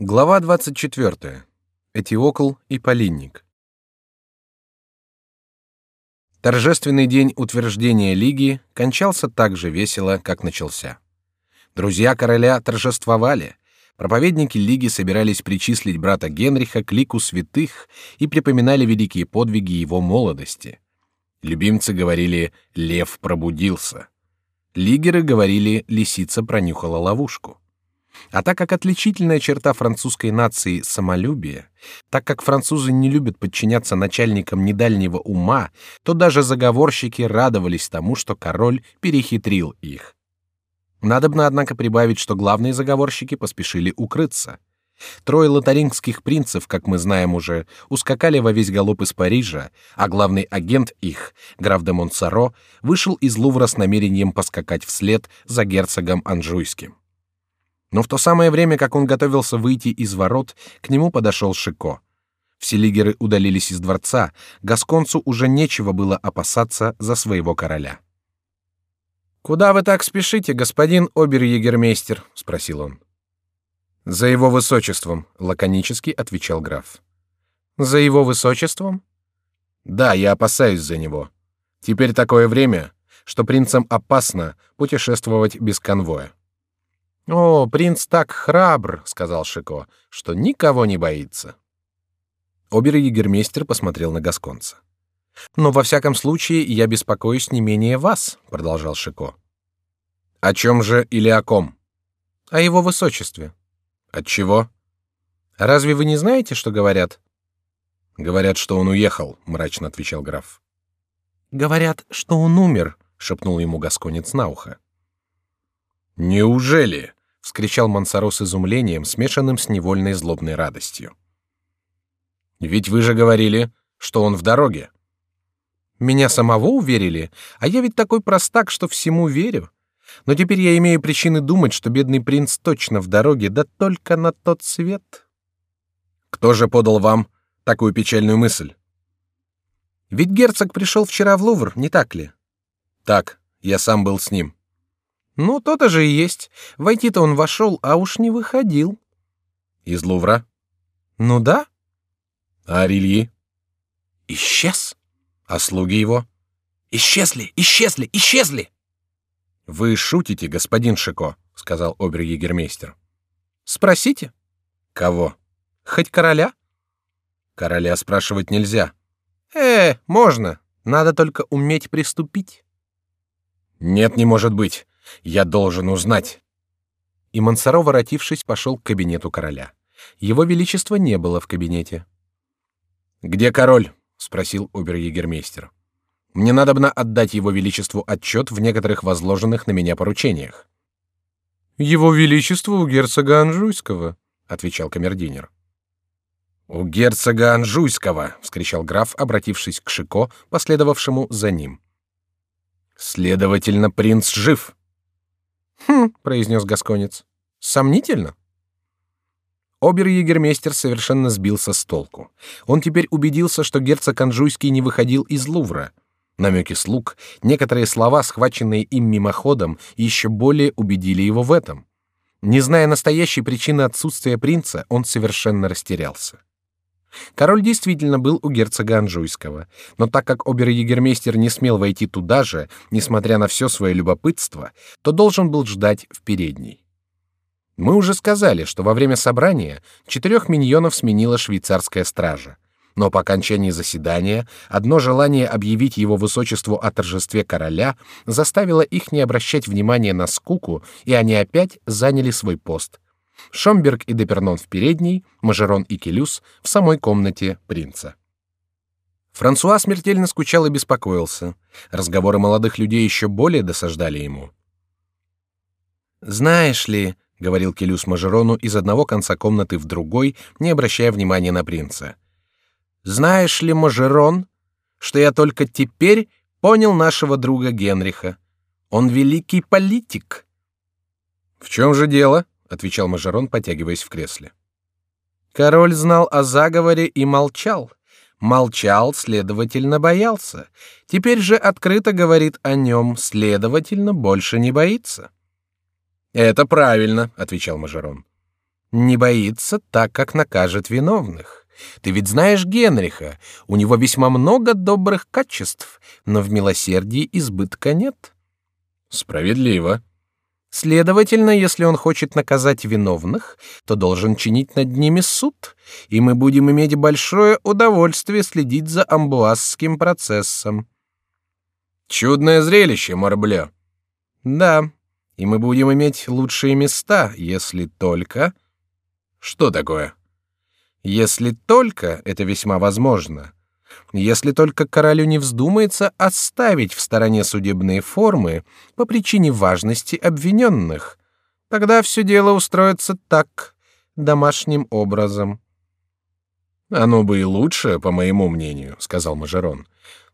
Глава 24. Этиокл и Полинник. Торжественный день утверждения лиги кончался так же весело, как начался. Друзья короля торжествовали. Проповедники лиги собирались причислить брата Генриха к лику святых и припоминали великие подвиги его молодости. Любимцы говорили «Лев пробудился». Лигеры говорили «Лисица пронюхала ловушку». А так как отличительная черта французской нации самолюбие, так как французы не любят подчиняться начальникам недальнего ума, то даже заговорщики радовались тому, что король перехитрил их. Надобно, однако, прибавить, что главные заговорщики поспешили укрыться. Трое лотарингских принцев, как мы знаем уже, ускакали во весь галоп из Парижа, а главный агент их, граф де Монсоро, вышел из Лувра с намерением поскакать вслед за герцогом Анжуйским. Но в то самое время, как он готовился выйти из ворот, к нему подошел Шико. Все лигеры удалились из дворца, гасконцу уже нечего было опасаться за своего короля. Куда вы так спешите, господин обер-егермейстер? – спросил он. За его высочеством, лаконически отвечал граф. За его высочеством? Да, я опасаюсь за него. Теперь такое время, что принцам опасно путешествовать без конвоя. О, принц так храбр, сказал Шико, что никого не боится. Обер-егермейстер посмотрел на гасконца. Но во всяком случае я беспокоюсь не менее вас, продолжал Шико. О чем же или о ком? О его высочестве. От чего? Разве вы не знаете, что говорят? Говорят, что он уехал, мрачно отвечал граф. Говорят, что он умер, шепнул ему гасконец на ухо. Неужели? Вскричал Мансаро с изумлением, смешанным с невольной злобной радостью. Ведь вы же говорили, что он в дороге. Меня самого уверили, а я ведь такой простак, что всему верю. Но теперь я имею причины думать, что бедный принц точно в дороге, да только на тот свет. Кто же подал вам такую печальную мысль? Ведь герцог пришел вчера в Лувр, не так ли? Так, я сам был с ним. Ну, то-то же и есть. Войти-то он вошел, а уж не выходил. Из Лувра? Ну да. А Арильи? Исчез. А слуги его? Исчезли, исчезли, исчезли. Вы шутите, господин Шико, сказал обер-егермейстер. Спросите. Кого? Хоть короля? Короля спрашивать нельзя. Э, можно. Надо только уметь приступить. Нет, не может быть. Я должен узнать. И Мансаро, воротившись, пошел к кабинету короля. Его величества не было в кабинете. Где король? спросил обер-егермейстер. Мне надобно отдать его величеству отчет в некоторых возложенных на меня поручениях. Его величеству у герцога Анжуйского, отвечал камердинер. У герцога Анжуйского, вскричал граф, обратившись к Шико, последовавшему за ним. Следовательно, принц жив. Хм, произнес гасконец. Сомнительно. Обер-егермейстер совершенно сбился с толку. Он теперь убедился, что герцог Анжуйский не выходил из Лувра. Намеки слуг, некоторые слова, схваченные им мимоходом, еще более убедили его в этом. Не зная настоящей причины отсутствия принца, он совершенно растерялся. Король действительно был у герцога Анжуйского, но так как обер-егермейстер не смел войти туда же, несмотря на все свое любопытство, то должен был ждать в передней. Мы уже сказали, что во время собрания четырех миньонов сменила швейцарская стража. Но по окончании заседания одно желание объявить его высочеству о торжестве короля заставило их не обращать внимания на скуку, и они опять заняли свой пост, Шомберг и Депернон в передней, Мажерон и Келюс в самой комнате принца. Франсуа смертельно скучал и беспокоился. Разговоры молодых людей еще более досаждали ему. Знаешь ли, говорил Келюс Мажерону из одного конца комнаты в другой, не обращая внимания на принца. Знаешь ли, Мажерон, что я только теперь понял нашего друга Генриха. Он великий политик. В чем же дело? Отвечал Мажерон, потягиваясь в кресле. Король знал о заговоре и молчал. Молчал, следовательно, боялся. Теперь же открыто говорит о нем, следовательно, больше не боится. Это правильно, отвечал Мажерон. Не боится, так как накажет виновных. Ты ведь знаешь Генриха, у него весьма много добрых качеств, но в милосердии избытка нет. Справедливо. Следовательно, если он хочет наказать виновных, то должен чинить над ними суд, и мы будем иметь большое удовольствие следить за амбуазским процессом. Чудное зрелище, Морбле. Да, и мы будем иметь лучшие места, если только... Что такое? Если только, это весьма возможно, если только королю не вздумается оставить в стороне судебные формы по причине важности обвиненных, тогда все дело устроится так, домашним образом. Оно бы и лучше, по моему мнению, сказал Мажерон.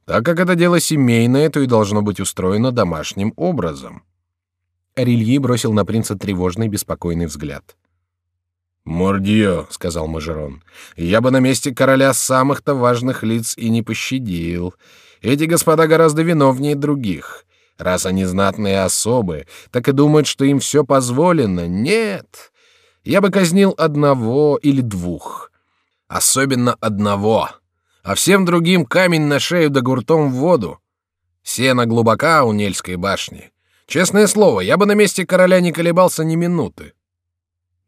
Так как это дело семейное, то и должно быть устроено домашним образом. Арильи бросил на принца тревожный, беспокойный взгляд. «Мордье», — сказал Мажерон, — «я бы на месте короля самых-то важных лиц и не пощадил. Эти господа гораздо виновнее других. Раз они знатные особы, так и думают, что им все позволено. Нет, я бы казнил одного или двух. Особенно одного. А всем другим камень на шею да гуртом в воду. Сено глубока у Нельской башни. Честное слово, я бы на месте короля не колебался ни минуты.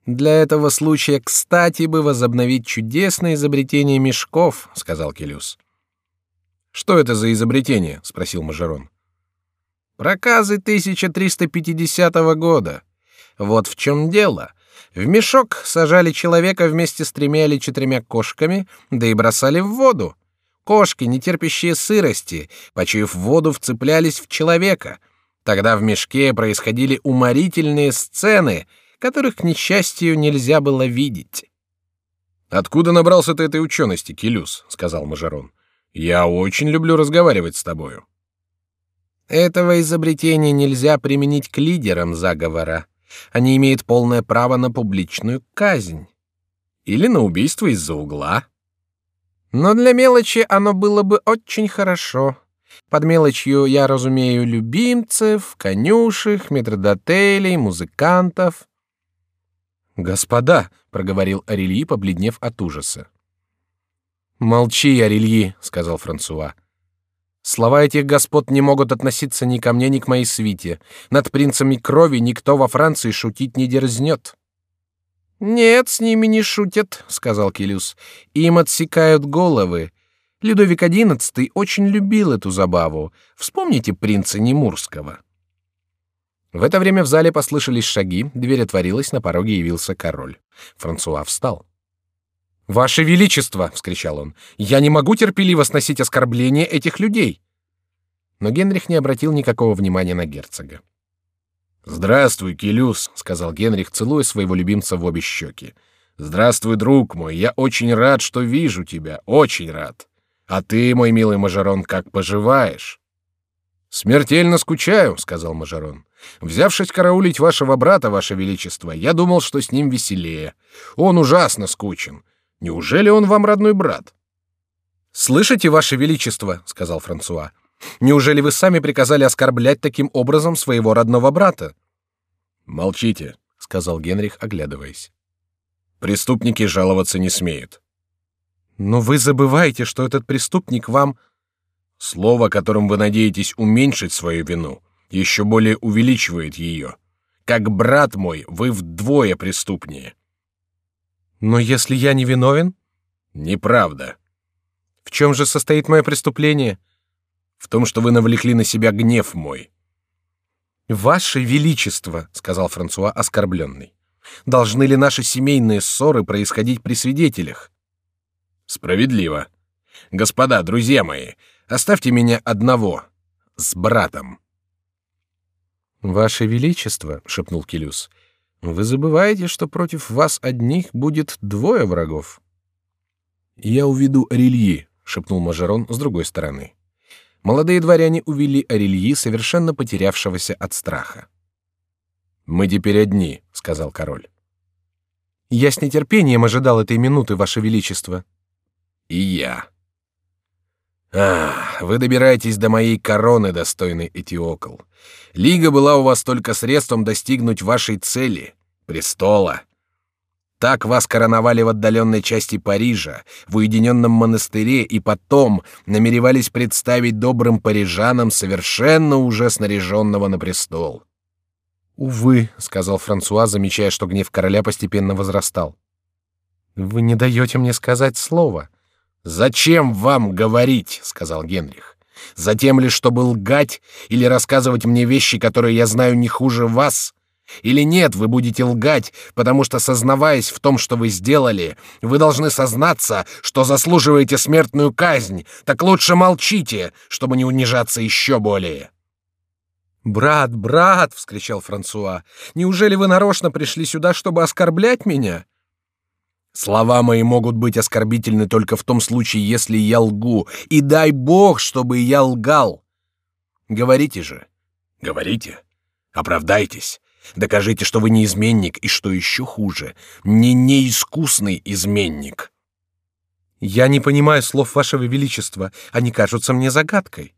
Для этого случая, кстати, бы возобновить чудесное изобретение мешков, сказал Келюс. Что это за изобретение? спросил Мажерон. Проказы 1350 года. Вот в чем дело. В мешок сажали человека вместе с тремя или четырьмя кошками, да и бросали в воду. Кошки, не терпящие сырости, почуяв воду, вцеплялись в человека. Тогда в мешке происходили уморительные сцены — которых, к несчастью, нельзя было видеть. «Откуда набрался ты этой учености, Келюс?» — сказал Мажорон. «Я очень люблю разговаривать с тобою». «Этого изобретения нельзя применить к лидерам заговора. Они имеют полное право на публичную казнь. Или на убийство из-за угла». Но для мелочи оно было бы очень хорошо. Под мелочью я разумею любимцев, конюшек, метрдотелей, музыкантов. Господа, проговорил Арельи, побледнев от ужаса. Молчи, Арельи, сказал Франсуа. Слова этих господ не могут относиться ни ко мне, ни к моей свите. Над принцами крови никто во Франции шутить не дерзнет. Нет, с ними не шутят, сказал Келюс. Им отсекают головы. Людовик XI очень любил эту забаву. Вспомните принца Немурского. В это время в зале послышались шаги, дверь отворилась, на пороге явился король. Франсуа встал. Ваше величество, вскричал он, я не могу терпеливо сносить оскорбления этих людей. Но Генрих не обратил никакого внимания на герцога. Здравствуй, Келюс, сказал Генрих, целуя своего любимца в обе щеки. Здравствуй, друг мой, я очень рад, что вижу тебя, очень рад. А ты, мой милый Мажорон, как поживаешь? Смертельно скучаю, сказал Мажорон. Взявшись караулить вашего брата, ваше величество, я думал, что с ним веселее. Он ужасно скучен. Неужели он вам родной брат? Слышите, ваше величество, сказал Франсуа. Неужели вы сами приказали оскорблять таким образом своего родного брата? Молчите, сказал Генрих, оглядываясь. Преступники жаловаться не смеют. Но вы забываете, что этот преступник вам Слово, которым вы надеетесь уменьшить свою вину, еще более увеличивает ее. Как брат мой, вы вдвое преступнее. Но если я не виновен? Неправда. В чем же состоит мое преступление? В том, что вы навлекли на себя гнев мой. Ваше величество, сказал Франсуа оскорбленный. Должны ли наши семейные ссоры происходить при свидетелях? Справедливо. Господа, друзья мои, Оставьте меня одного с братом. Ваше величество, шепнул Келюс, вы забываете, что против вас одних будет двое врагов. Я уведу Арельи, шепнул Мажерон с другой стороны. Молодые дворяне увели Арельи, совершенно потерявшегося от страха. Мы теперь одни, сказал король. Я с нетерпением ожидал этой минуты, ваше величество. И я. Ах, вы добираетесь до моей короны, достойный Этиокл. Лига была у вас только средством достигнуть вашей цели — престола. Так вас короновали в отдаленной части Парижа, в уединенном монастыре, и потом намеревались представить добрым парижанам совершенно уже снаряженного на престол. Увы, сказал Франсуа, замечая, что гнев короля постепенно возрастал. Вы не даете мне сказать слова. Зачем вам говорить, сказал Генрих. Затем ли, чтобы лгать или рассказывать мне вещи, которые я знаю не хуже вас? Или нет, вы будете лгать, потому что, сознаваясь в том, что вы сделали, вы должны сознаться, что заслуживаете смертную казнь. Так лучше молчите, чтобы не унижаться еще более. Брат, брат, вскричал Франсуа, неужели вы нарочно пришли сюда, чтобы оскорблять меня? Слова мои могут быть оскорбительны только в том случае, если я лгу, и дай Бог, чтобы я лгал. Говорите же, говорите, оправдайтесь. Докажите, что вы не изменник, и что еще хуже, не неискусный изменник. Я не понимаю слов вашего величества, они кажутся мне загадкой.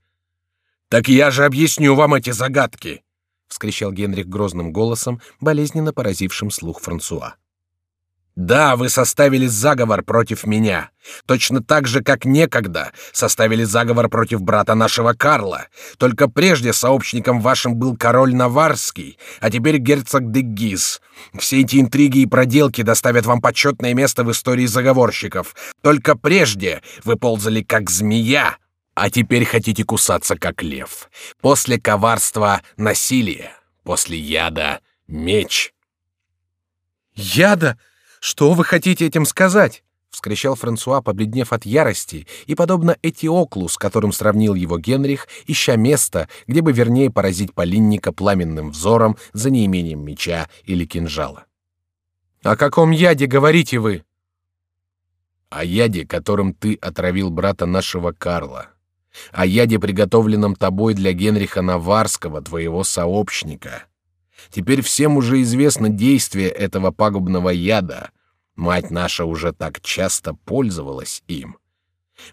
Так я же объясню вам эти загадки, вскричал Генрих грозным голосом, болезненно поразившим слух Франсуа. Да, вы составили заговор против меня, точно так же, как некогда составили заговор против брата нашего Карла. Только прежде сообщником вашим был король Наварский, а теперь герцог де Гиз. Все эти интриги и проделки доставят вам почетное место в истории заговорщиков. Только прежде вы ползали как змея, а теперь хотите кусаться как лев. После коварства насилие, после яда меч. Яда? Что вы хотите этим сказать? вскричал Франсуа, побледнев от ярости, и подобно Этиоклу, с которым сравнил его Генрих, ища место, где бы вернее поразить полинника пламенным взором за неимением меча или кинжала. О каком яде говорите вы? О яде, которым ты отравил брата нашего Карла, о яде, приготовленном тобой для Генриха Наварского, твоего сообщника. Теперь всем уже известно действие этого пагубного яда. Мать наша уже так часто пользовалась им.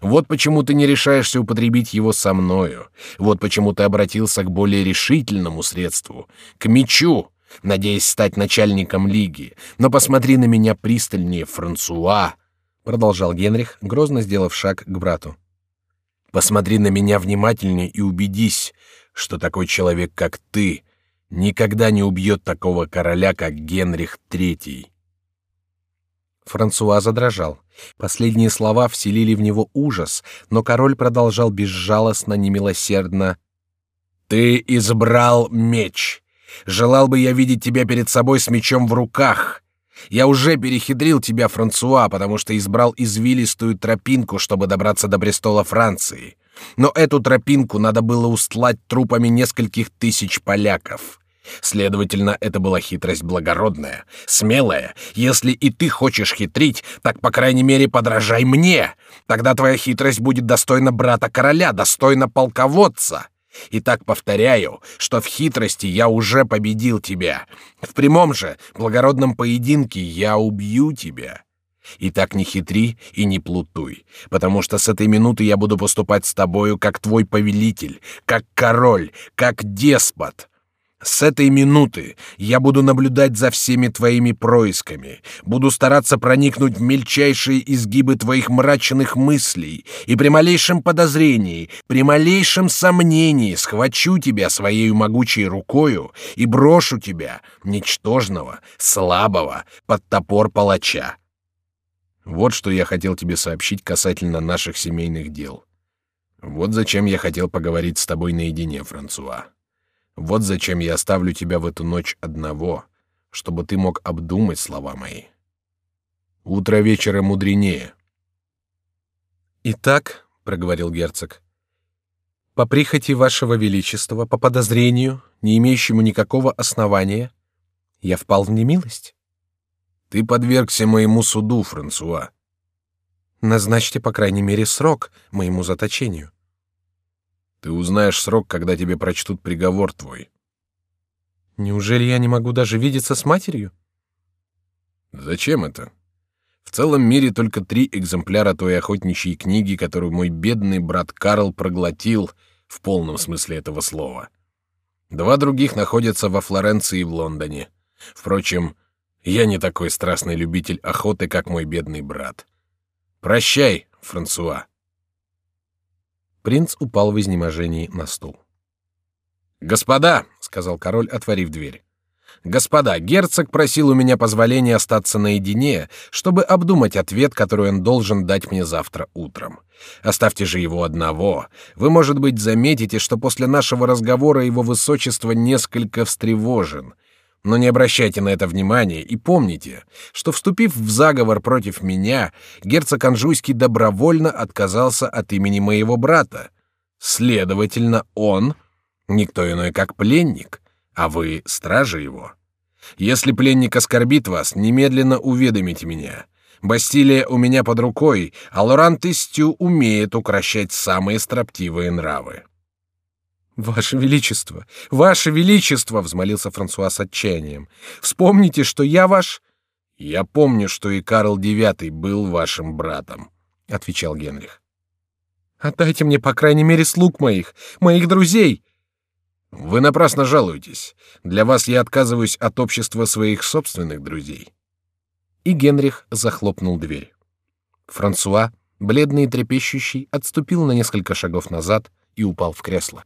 Вот почему ты не решаешься употребить его со мною. Вот почему ты обратился к более решительному средству, к мечу, надеясь стать начальником лиги. Но посмотри на меня пристальнее, Франсуа, продолжал Генрих, грозно сделав шаг к брату. Посмотри на меня внимательнее и убедись, что такой человек, как ты, никогда не убьет такого короля, как Генрих III. Франсуа задрожал. Последние слова вселили в него ужас, но король продолжал безжалостно, немилосердно: "Ты избрал меч. Желал бы я видеть тебя перед собой с мечом в руках. Я уже перехитрил тебя, Франсуа, потому что избрал извилистую тропинку, чтобы добраться до престола Франции. Но эту тропинку надо было устлать трупами нескольких тысяч поляков. Следовательно, это была хитрость благородная, смелая. Если и ты хочешь хитрить, так по крайней мере подражай мне. Тогда твоя хитрость будет достойна брата короля, достойна полководца. И так повторяю, что в хитрости я уже победил тебя. В прямом же благородном поединке я убью тебя. И так не хитри и не плутуй, потому что с этой минуты я буду поступать с тобою как твой повелитель, как король, как деспот. С этой минуты я буду наблюдать за всеми твоими происками, буду стараться проникнуть в мельчайшие изгибы твоих мрачных мыслей, и при малейшем подозрении, при малейшем сомнении схвачу тебя своей могучей рукою и брошу тебя, ничтожного, слабого, под топор палача. Вот что я хотел тебе сообщить касательно наших семейных дел. Вот зачем я хотел поговорить с тобой наедине, Франсуа. Вот зачем я оставлю тебя в эту ночь одного, чтобы ты мог обдумать слова мои. Утро вечера мудренее. Итак, проговорил герцог, по прихоти вашего величества, по подозрению, не имеющему никакого основания, я впал в немилость. Ты подвергся моему суду, Франсуа. Назначьте по крайней мере срок моему заточению. Ты узнаешь срок, когда тебе прочтут приговор твой. Неужели я не могу даже видеться с матерью? Зачем это? В целом мире только три экземпляра той охотничьей книги, которую мой бедный брат Карл проглотил в полном смысле этого слова. Два других находятся во Флоренции и в Лондоне. Впрочем, Я не такой страстный любитель охоты, как мой бедный брат. Прощай, Франсуа. Принц упал в изнеможении на стул. Господа, сказал король, отворив дверь. Господа, герцог просил у меня позволения остаться наедине, чтобы обдумать ответ, который он должен дать мне завтра утром. Оставьте же его одного. Вы, может быть, заметите, что после нашего разговора его высочество несколько встревожен. Но не обращайте на это внимания и помните, что вступив в заговор против меня, герцог Анжуйский добровольно отказался от имени моего брата. Следовательно, он никто иной, как пленник, а вы стража его. Если пленник оскорбит вас, немедленно уведомите меня. Бастилия у меня под рукой, а Лоран Тестю умеет укращать самые строптивые нравы. Ваше величество, ваше величество, взмолился Франсуа с отчаянием. Вспомните, что я ваш. Я помню, что и Карл IX был вашим братом, отвечал Генрих. Отдайте мне по крайней мере слуг моих, моих друзей. Вы напрасно жалуетесь. Для вас я отказываюсь от общества своих собственных друзей. И Генрих захлопнул дверь. Франсуа, бледный и трепещущий, отступил на несколько шагов назад и упал в кресло.